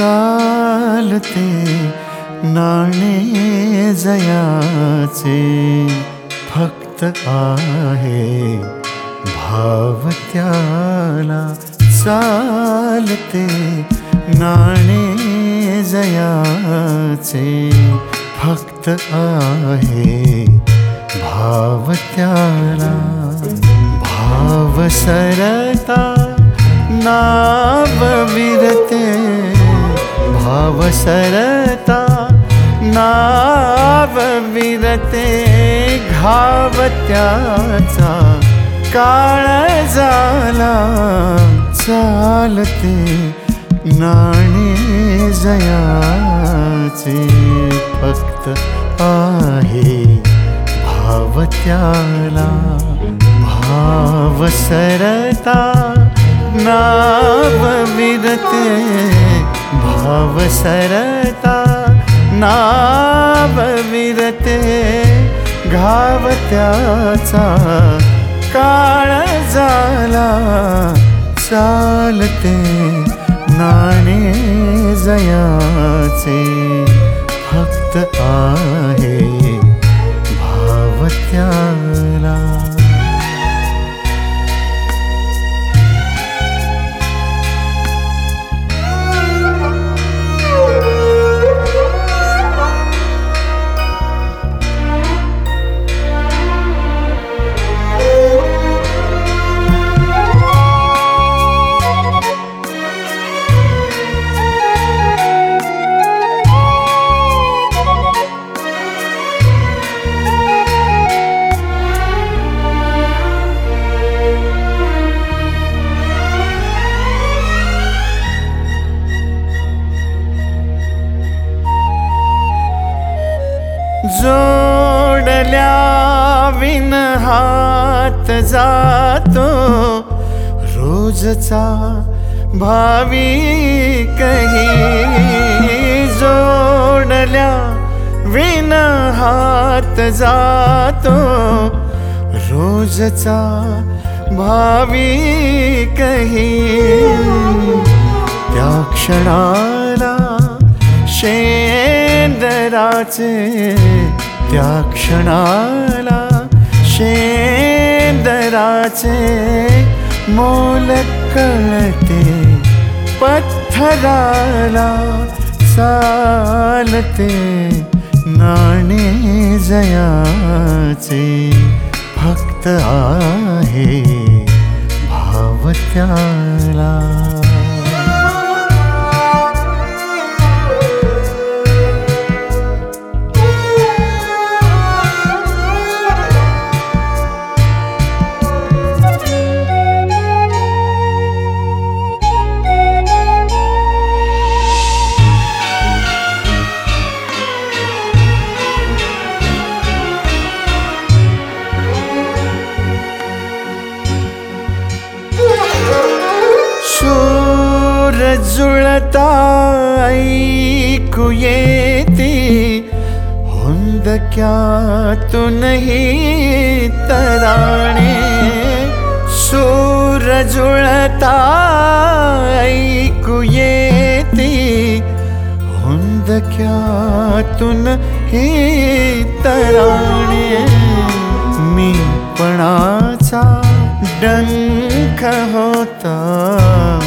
चालते नाणे जयाचे फक्त आहे भाव त्याला चालते नाणे जयाचे फक्त आहे भाव भाव नाव विरते भाव सरता नाव विरते घाव त्याचा काळ चालते नाणे फक्त आहे भाव भाव विरते भाव सरता नाव विरते घाव त्याचा काळ झाला चालते नाणे जयाचे फक्त आहे भाव हात जातो. रोजचा भावी कही जोडल्या विन हात जातो. रोजचा भावी कही त्या क्षणाला शेंदराचे त्या क्षणाला शेंदराचे मोल कळते पत्थराला चालते नाणे जयाचे फक्त आहे भाव जुळता ऐकू येते हुंदक्यातूनही तराणे सूर जुळता ऐकू येते हुंदक्यातून हे तराणे मी पणाचा डंख होता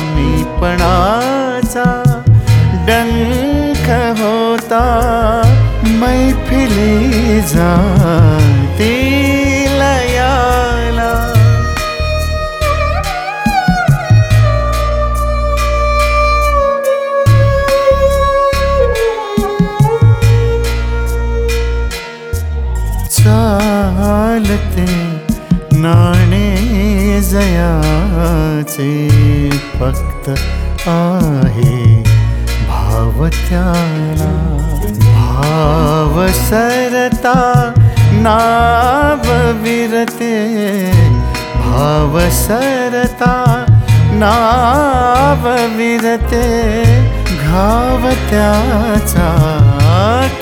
मी पणाचा डंख होता मैफिली जाती लयाला. चालते नाणे जया जयाचे फक्त आहे। भाव त्याला भाव सरता, नाव विरते। भाव सरता, नाव विरते। घाव त्याचा,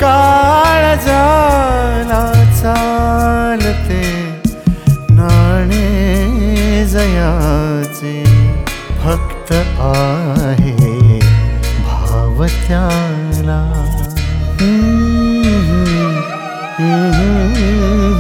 काळ झाला चालते। माझे भक्त आहे भावत्याला mm-hmm. Mm-hmm.